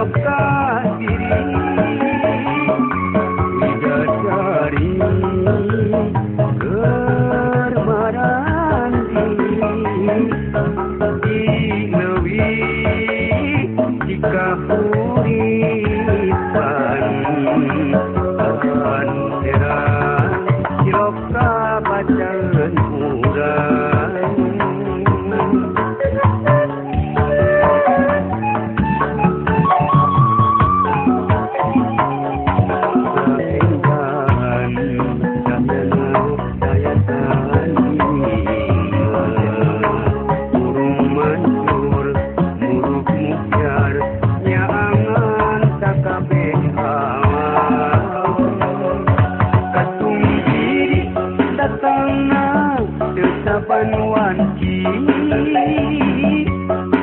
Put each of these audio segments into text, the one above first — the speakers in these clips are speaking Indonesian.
Boca.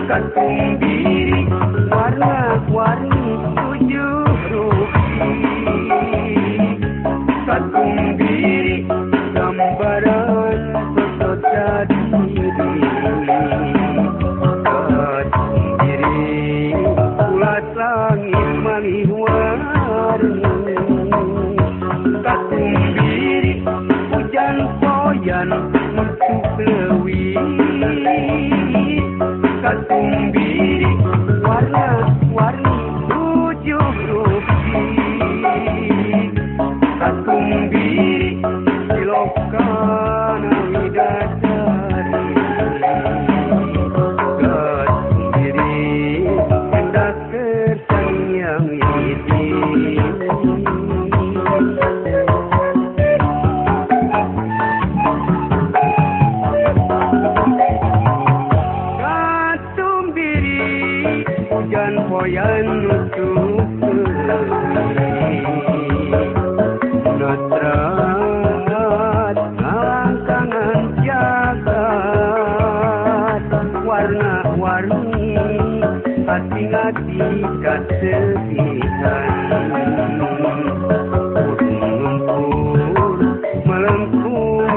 Katung diri warna-warni tujuh rupi Katung diri gambaran sosok diri Katung diri ulat langit maliwarni Katung diri hujan poyan me. pojan-poyan nutu Notrat ngangkangan jagat Warna-warni hati-hati kasepihan Melempur, melempur, melempur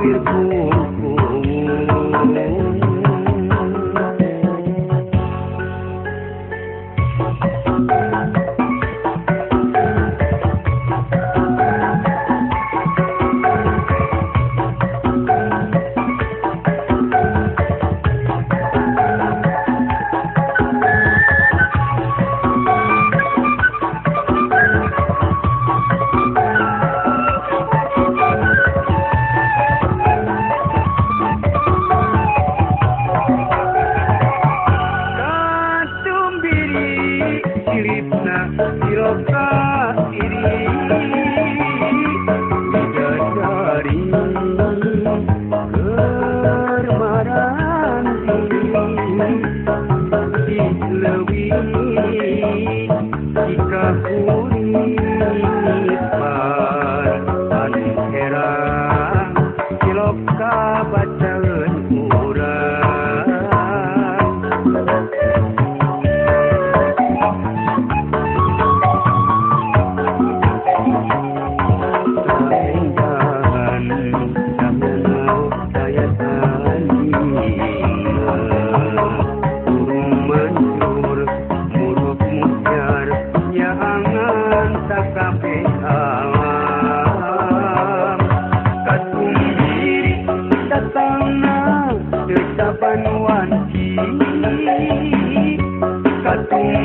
I'm Yeah.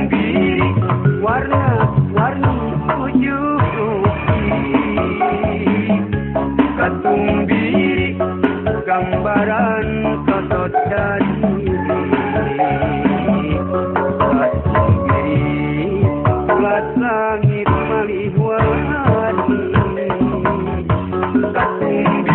Diri warna-warni tujuh rupi Katung diri gambaran diri ulat langit Katung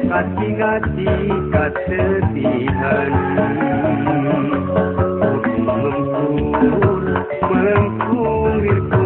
gati-gati katetihan Mengkulir